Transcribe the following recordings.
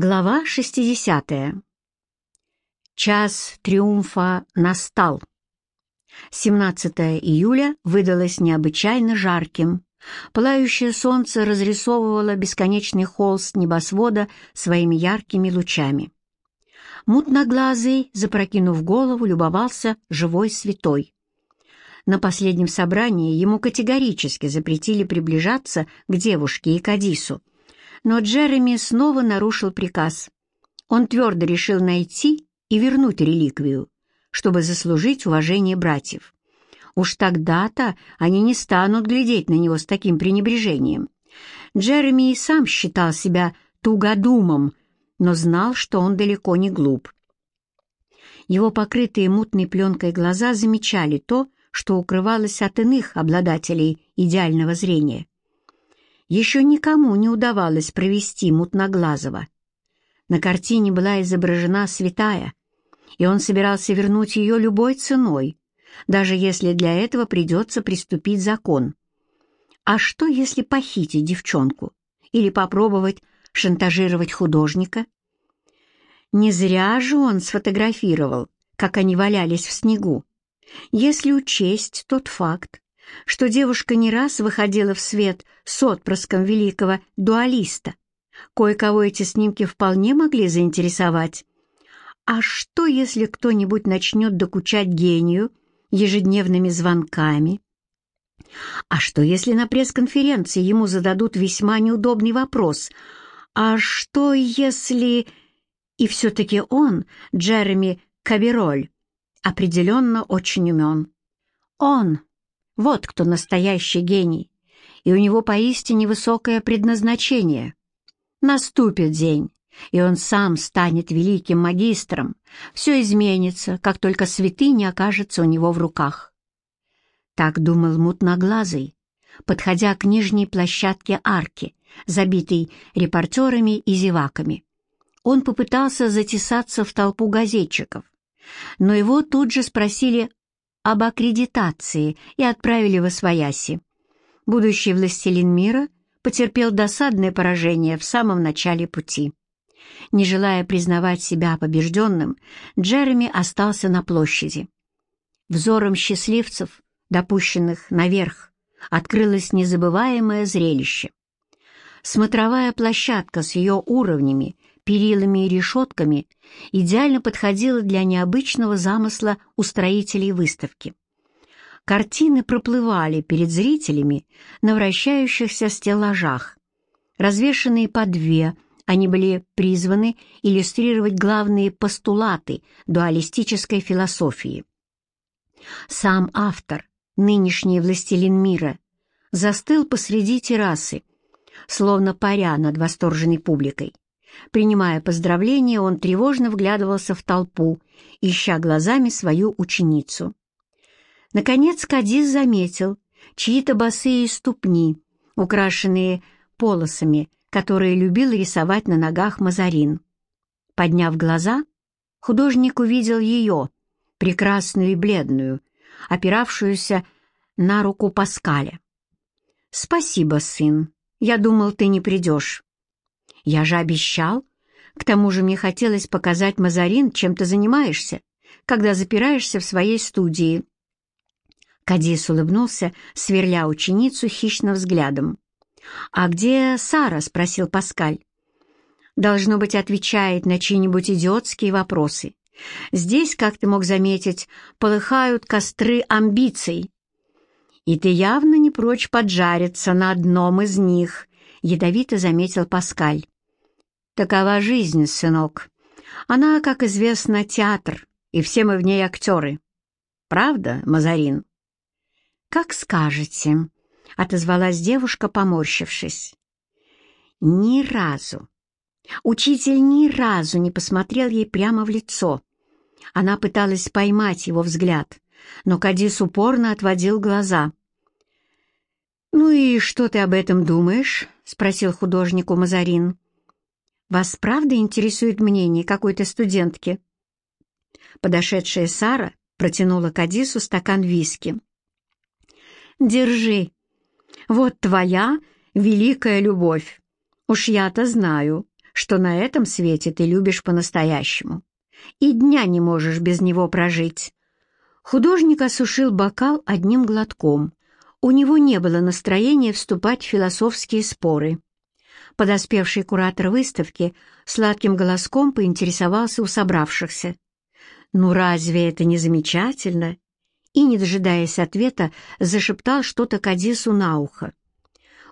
Глава 60. Час триумфа настал. 17 июля выдалось необычайно жарким. Пылающее солнце разрисовывало бесконечный холст небосвода своими яркими лучами. Мутноглазый, запрокинув голову, любовался живой святой. На последнем собрании ему категорически запретили приближаться к девушке и Кадису, но Джереми снова нарушил приказ. Он твердо решил найти и вернуть реликвию, чтобы заслужить уважение братьев. Уж тогда-то они не станут глядеть на него с таким пренебрежением. Джереми и сам считал себя тугодумом, но знал, что он далеко не глуп. Его покрытые мутной пленкой глаза замечали то, что укрывалось от иных обладателей идеального зрения. Еще никому не удавалось провести Мутноглазого. На картине была изображена святая, и он собирался вернуть ее любой ценой, даже если для этого придется приступить закон. А что, если похитить девчонку или попробовать шантажировать художника? Не зря же он сфотографировал, как они валялись в снегу. Если учесть тот факт, что девушка не раз выходила в свет с отпрыском великого дуалиста. Кое-кого эти снимки вполне могли заинтересовать. А что, если кто-нибудь начнет докучать гению ежедневными звонками? А что, если на пресс-конференции ему зададут весьма неудобный вопрос? А что, если... И все-таки он, Джереми Кабероль, определенно очень умен. Он вот кто настоящий гений, и у него поистине высокое предназначение. Наступит день, и он сам станет великим магистром. Все изменится, как только святыня окажется у него в руках. Так думал мутноглазый, подходя к нижней площадке арки, забитой репортерами и зеваками. Он попытался затесаться в толпу газетчиков, но его тут же спросили об аккредитации и отправили в Освояси. Будущий властелин мира потерпел досадное поражение в самом начале пути. Не желая признавать себя побежденным, Джереми остался на площади. Взором счастливцев, допущенных наверх, открылось незабываемое зрелище. Смотровая площадка с ее уровнями перилами и решетками идеально подходила для необычного замысла устроителей выставки. Картины проплывали перед зрителями на вращающихся стеллажах. Развешанные по две, они были призваны иллюстрировать главные постулаты дуалистической философии. Сам автор, нынешний властелин мира, застыл посреди террасы, словно паря над восторженной публикой. Принимая поздравления, он тревожно вглядывался в толпу, ища глазами свою ученицу. Наконец Кадис заметил чьи-то босые ступни, украшенные полосами, которые любил рисовать на ногах Мазарин. Подняв глаза, художник увидел ее, прекрасную и бледную, опиравшуюся на руку Паскаля. «Спасибо, сын. Я думал, ты не придешь». «Я же обещал. К тому же мне хотелось показать Мазарин, чем ты занимаешься, когда запираешься в своей студии». Кадис улыбнулся, сверля ученицу хищным взглядом. «А где Сара?» — спросил Паскаль. «Должно быть, отвечает на чьи-нибудь идиотские вопросы. Здесь, как ты мог заметить, полыхают костры амбиций. И ты явно не прочь поджариться на одном из них», — ядовито заметил Паскаль. Такова жизнь, сынок. Она, как известно, театр, и все мы в ней актеры. Правда, Мазарин?» «Как скажете», — отозвалась девушка, поморщившись. «Ни разу. Учитель ни разу не посмотрел ей прямо в лицо. Она пыталась поймать его взгляд, но Кадис упорно отводил глаза. «Ну и что ты об этом думаешь?» — спросил художнику Мазарин. Вас правда интересует мнение какой-то студентки?» Подошедшая Сара протянула Кадису стакан виски. «Держи. Вот твоя великая любовь. Уж я-то знаю, что на этом свете ты любишь по-настоящему, и дня не можешь без него прожить. Художник осушил бокал одним глотком. У него не было настроения вступать в философские споры. Подоспевший куратор выставки сладким голоском поинтересовался у собравшихся. «Ну разве это не замечательно?» И, не дожидаясь ответа, зашептал что-то Кадису на ухо.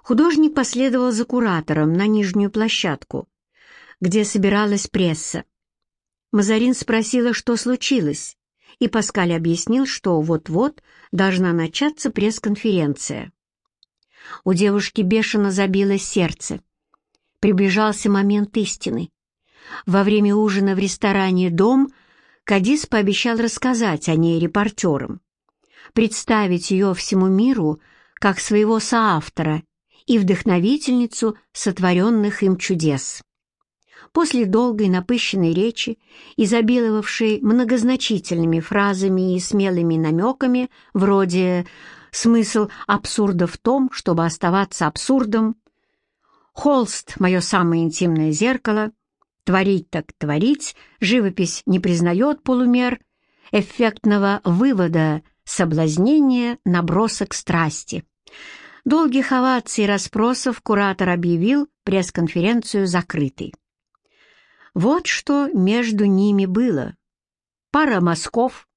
Художник последовал за куратором на нижнюю площадку, где собиралась пресса. Мазарин спросила, что случилось, и Паскаль объяснил, что вот-вот должна начаться пресс-конференция. У девушки бешено забилось сердце. Приближался момент истины. Во время ужина в ресторане «Дом» Кадис пообещал рассказать о ней репортерам, представить ее всему миру как своего соавтора и вдохновительницу сотворенных им чудес. После долгой напыщенной речи, изобиловавшей многозначительными фразами и смелыми намеками, вроде «смысл абсурда в том, чтобы оставаться абсурдом», «холст — мое самое интимное зеркало», «творить так творить», «живопись не признает полумер», «эффектного вывода», «соблазнение», «набросок страсти». Долгих оваций и расспросов куратор объявил пресс-конференцию закрытой. Вот что между ними было. Пара мазков,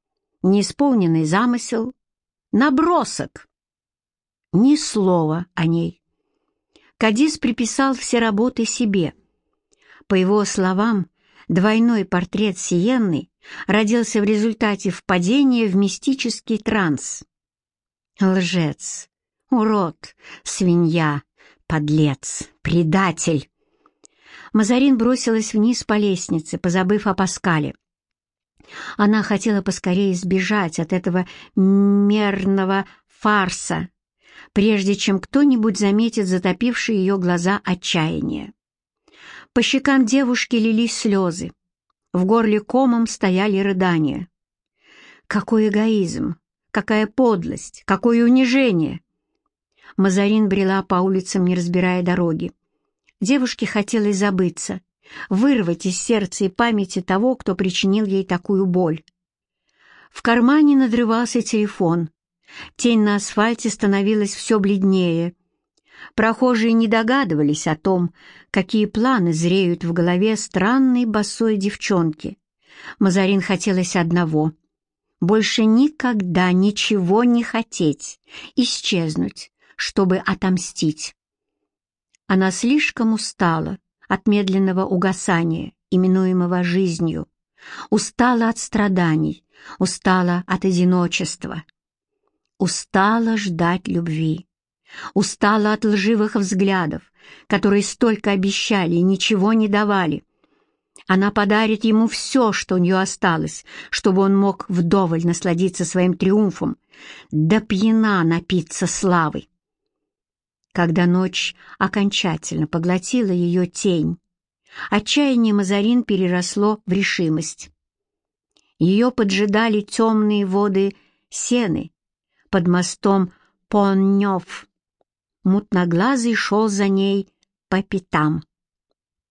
неисполненный замысел, набросок. Ни слова о ней. Кадис приписал все работы себе. По его словам, двойной портрет Сиенны родился в результате впадения в мистический транс. Лжец, урод, свинья, подлец, предатель. Мазарин бросилась вниз по лестнице, позабыв о Паскале. Она хотела поскорее сбежать от этого мерного фарса, прежде чем кто-нибудь заметит затопившие ее глаза отчаяние. По щекам девушки лились слезы, в горле комом стояли рыдания. Какой эгоизм, какая подлость, какое унижение! Мазарин брела по улицам, не разбирая дороги. Девушке хотелось забыться, вырвать из сердца и памяти того, кто причинил ей такую боль. В кармане надрывался телефон. Тень на асфальте становилась все бледнее. Прохожие не догадывались о том, какие планы зреют в голове странной босой девчонки. Мазарин хотелось одного — больше никогда ничего не хотеть, исчезнуть, чтобы отомстить. Она слишком устала от медленного угасания, именуемого жизнью, устала от страданий, устала от одиночества, устала ждать любви, устала от лживых взглядов, которые столько обещали и ничего не давали. Она подарит ему все, что у нее осталось, чтобы он мог вдоволь насладиться своим триумфом, да пьяна напиться славой когда ночь окончательно поглотила ее тень. Отчаяние Мазарин переросло в решимость. Ее поджидали темные воды Сены под мостом Поннев. Мутноглазый шел за ней по пятам.